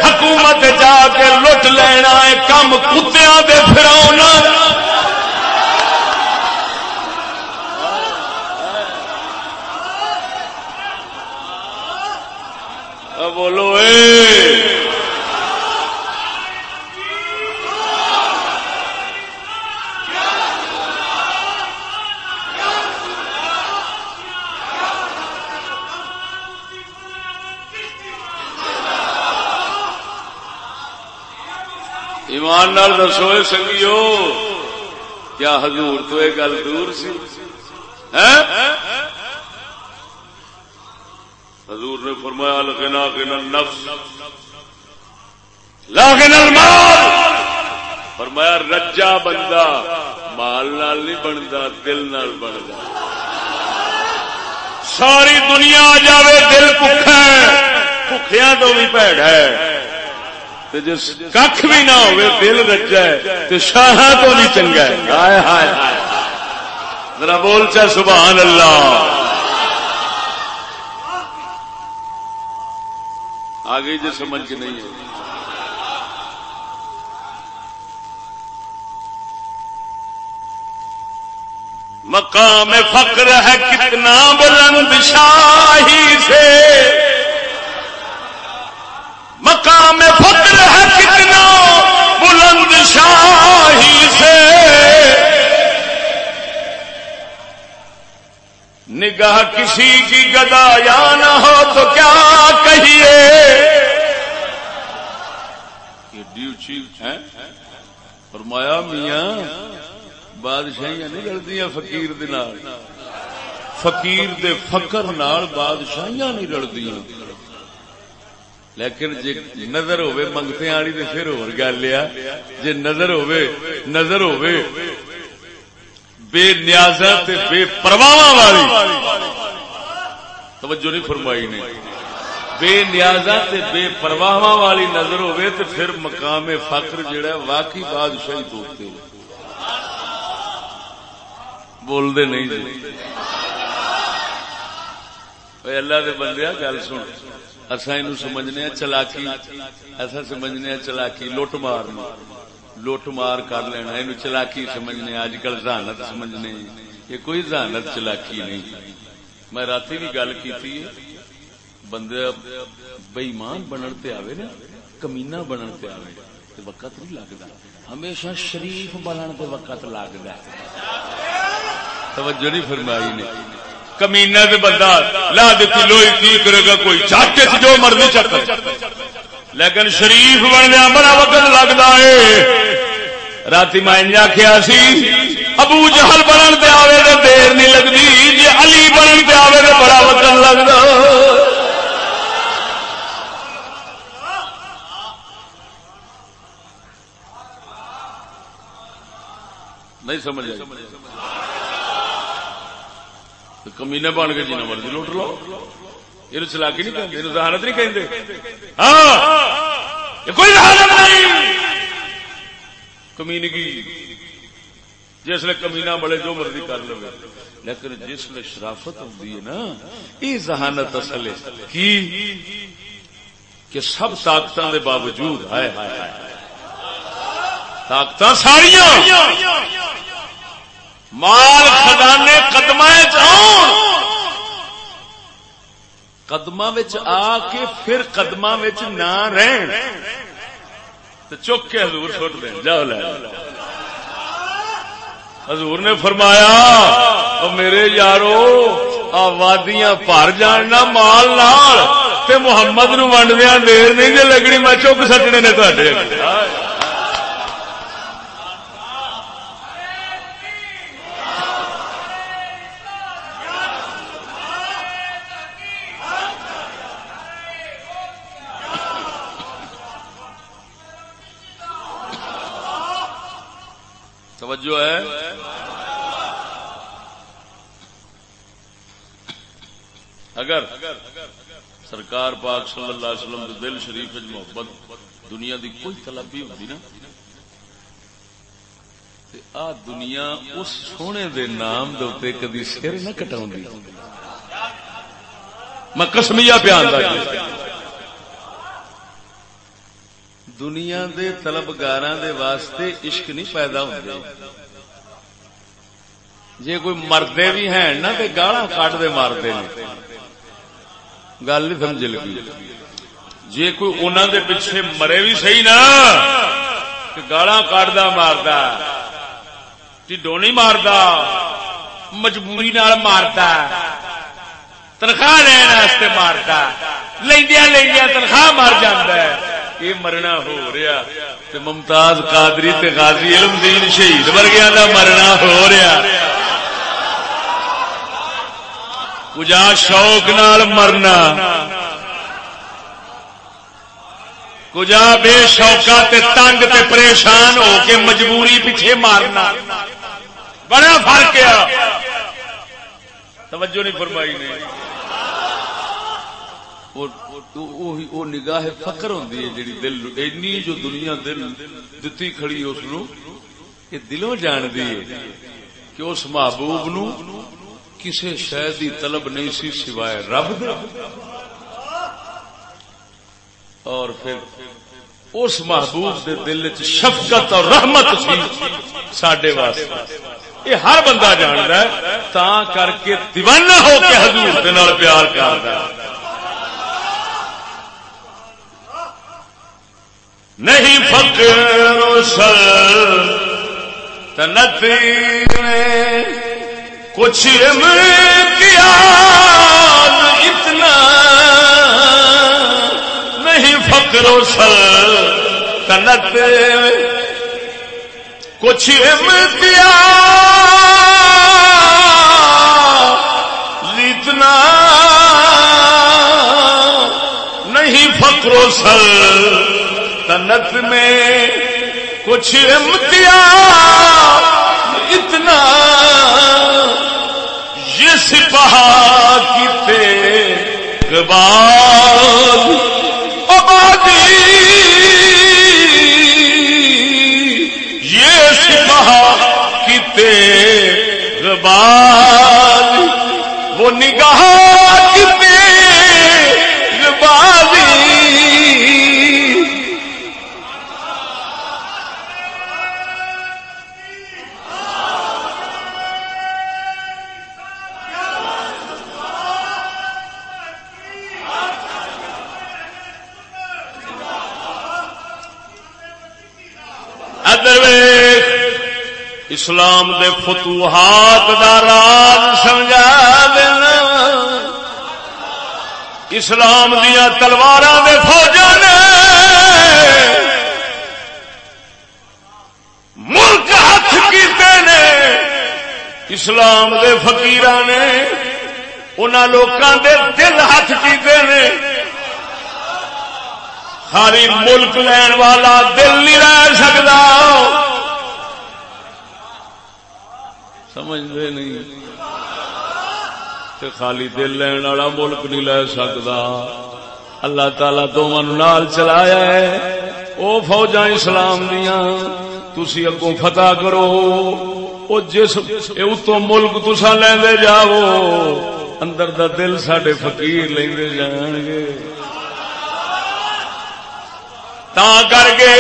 حکومت جا کے لٹ لینا ہے کم کتیا دے فراؤنا بولو، اے۔ ایمان نال دسو سنگیو، کیا حضور تو یہ گل دور سی؟ حضور نے فرمایا لگنا گنا نفس لاگن المال۔ فرمایا، رجا بندہ مال نال نہیں بنتا دل نال بنتا ساری دنیا جاوے دل کھا بخیا تو بھی پیڑ ہے۔ جس کھ بھی نہ ہو دل رجا ہے تو شاہ تو نہیں چنگا ہے۔ ذرا بول چا، سبحان اللہ۔ آگے جو سمجھ کے نہیں ہے۔ مقام فقر ہے، کتنا بلند شاہی سے۔ مقام فکر ہے کتنا بلند شاہی سے۔ نگاہ کسی کی گدا یا نہ ہو تو کیا کہیے؟ فرمایا، میاں، بادشاہیاں نہیں لڑدیاں فقیر دے فقیر دے فقر نال بادشاہیاں نہیں لڑدیاں لیکن جی نظر ہوئے منگتے آنی تو پھر ہو گل لیا جی نظر ہوئے نظر ہوئے۔ بے نیاز بے پرواہ والی۔ توجہ نہیں فرمائی نے۔ بے نیاز بے پرواہ والی نظر ہوئے تو پھر مقام فخر جڑا واقعی بادشاہی توڑتے بول دے نہیں جی۔ اللہ دے بندے گل سن۔ اصا یہ سمجھنے چلاکی ایسا سمجھنے چلاکی، لوٹ مار لوٹ مار کر لینا یہ چلاکی سمجھنے اج کل ذہانت سمجھنے، یہ کوئی ذہانت چلاکی نہیں۔ میں رات بھی گل کی بندے بےمان بنن تے آوے نا کمینا بنن تے آوے وقت نہیں لگتا ہمیشہ شریف بنن دے وقت لگتا توجہ نہیں فرمائی نے۔ کمینا دے بندہ، لا دیتی لوئی کی کرے گا کوئی چاٹے جو مرضی چکر لیکن شریف بننے بڑا وقت لگتا ہے۔ رات میں آخیا سی، ابو جہل بنن پہ آئے تو دیر نہیں لگتی جی علی بنن پہ آئے تو بڑا وقت لگتا نہیں سمجھ کمینے بن کے جنا مرضی لوٹ لو۔ یہ چلاکی نہیں کہتے ذہانت نہیں کہتے ہاں کوئی ذہانت نہیں۔ کمینگی جس نے کمینا بڑے جو مرضی کر لو لیکن جس میں شرافت ہوتی ہے نا، یہ ذہانت اصل کی؟ کہ سب طاقت دے باوجود ہے طاقت ساریا مال خزانے قدم قدم آ کے پھر قدم نہ رہن. تو چک کے حضور سٹ دیں جاؤ لے. حضور نے فرمایا میرے یارو آبادیاں پار جاننا مال نال، تے محمد نو ونڈدیا دیر نہیں جی لگنی میں چک سٹنے نے تے توجہ ہے اگر سرکار پاک صلی اللہ علیہ وسلم کے دل شریف محبت دنیا دی کوئی طلب بھی ہوتی نا آ دنیا اس سونے دے نام دے کدی سر نہ کٹا میں کسمیا پیان دنیا دے طلبگار دے واسطے عشق نہیں پیدا ہوتے جی کوئی مردے بھی ہیں نا تو گالا کٹ دے مارتے گل نہیں سمجھ لگی۔ جی کوئی انہوں دے پیچھے مرے بھی صحیح نا گالا کٹ مارتا ٹھڈو نہیں مارتا مجبوری نال مارتا تنخواہ لینا مارتا لیندیا لیندیا تنخواہ مار جاتا ہے۔ یہ مرنا ہو رہا ممتاز قادری تے غازی علم دین شہید ورگیا کا مرنا ہو رہا۔ کجا شوق نال مرنا۔ کجا بے شوقا تے تنگ تے پریشان ہو کے مجبوری پیچھے مارنا۔ بڑا فرق ہے۔ توجہ نہیں فرمائی نے۔ وہ نگاہ فکر ہوں جی دل اینی جو دنیا دل دتی کھڑی اس یہ دلوں جان دی کہ اس محبوب نو کسی شہ کی طلب نہیں سی سوائے رب دے۔ اور پھر اس محبوب دے دل چ شفقت اور رحمت سی سڈے واسطے۔ یہ ہر بندہ جانتا ہے تا کر کے دیوانہ ہو کے حضور دے نال پیار کرتا ہے۔ نہیں فکر سر تنتی میں کچھ کیا اتنا نہیں فکر سر تنت کچھ کیا اتنا نہیں فکرو سر سنت میں کچھ امتیاز اتنا سپاہ کی تیرباد آبادی یہ سپاہ کی تیرباد وہ نگاہ اسلام دے فتوحات دا راز سمجھا دینا. اسلام دیا تلوار دے فوجا نے ملک ہاتھ کیتے نے. اسلام دے فقیر نے ان لوگوں دے دل ہاتھ کیتے نے. خالی ملک لین والا دل نہیں رہ سکتا سمجھتے نہیں۔ تے خالی دل لین والا ملک نہیں لے سکتا اللہ تعالی دونوں نال چلایا ہے۔ او فوجا اسلام دیا تھی اگوں فتح کرو۔ او جس اتو ملک تسا لیندے جاؤ، اندر دا دل سڈے فقیر لیندے جان گے۔ تا کر کے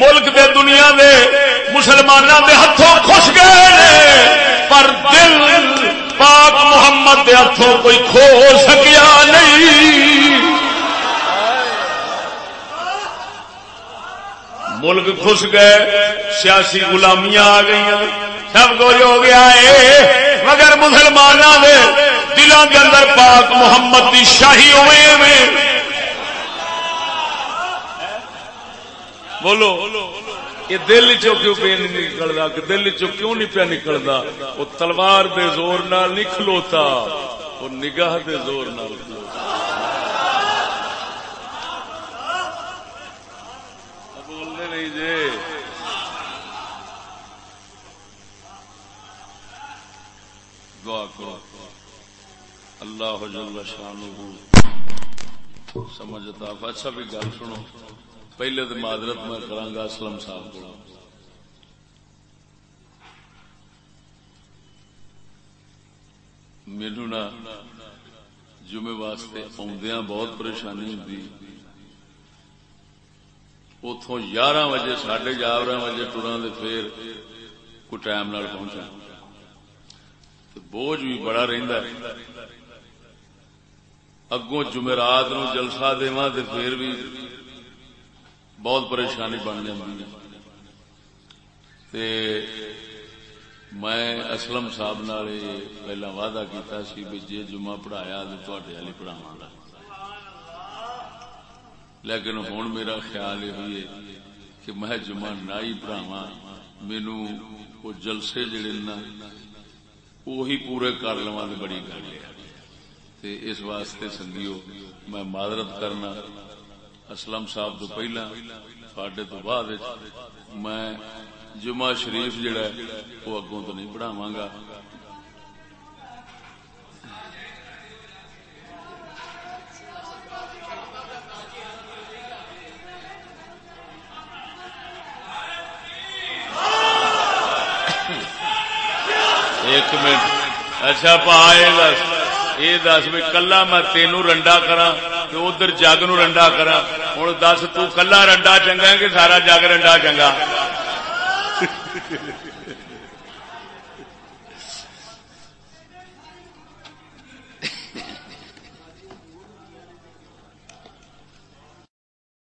ملک دے دنیا دے مسلمانوں دے ہاتھوں خوش گئے پر دل پاک محمد دے ہاتھوں کوئی کھو سکیا نہیں۔ ملک خوش گئے، سیاسی غلامیاں آ گئی سب کچھ ہو گیا ہے مگر مسلمانوں دے دلوں کے اندر پاک محمد کی شاہی ہوئے میں۔ بولو۔ یہ دل چو کیوں پہ نہیں نکلتا؟ دل چو کیوں نہیں پیا نکلتا؟ وہ تلوار دے زور نال نہیں کھلوتا۔ وہ نگاہ دے زور نال کھلوتا۔ بولنے نہیں جی۔ دعا کرو۔ اللہ جل شانہ سمجھتا اچھا بھی گل سنو۔ پہلے تو معذرت میں کرا اسلم صاحب کو میرو نا جمعے واسطے آدیا بہت پریشانی ہوتی اتوں یارہ بجے ساڑھے گیارہ بجے ٹورا پھر کوئی ٹائم پہنچا بوجھ بھی بڑا رہتا اگوں جمعرات نو جلسہ دوا پھر بھی بہت پریشانی بن جاتی میں اسلم صاحب پہلا وعدہ کیتا سی بھی جی جمعہ پڑھایا تو والی پڑھاوا گا۔ لیکن ہوں میرا خیال یہ ہوئی کہ میں جمعہ نہ ہی پڑھاوا مینو وہ جلسے جڑے نا وہی پورے کر لوا بڑی گل ہے۔ اس واسطے سنگیو، میں معذرت کرنا اسلم صاحب تو پہلا تھوڑے تو بعد میں جمعہ شریف جڑا ہے، وہ اگوں تو نہیں پڑھاوا گا۔ ایک منٹ۔ اچھا پا یہ دس بھی کلا میں تینوں رنڈا کرا ادھر جگ نو رنڈا کرا ہوں دس تلا رنڈا چنگا کہ سارا جگ رنڈا چنگا؟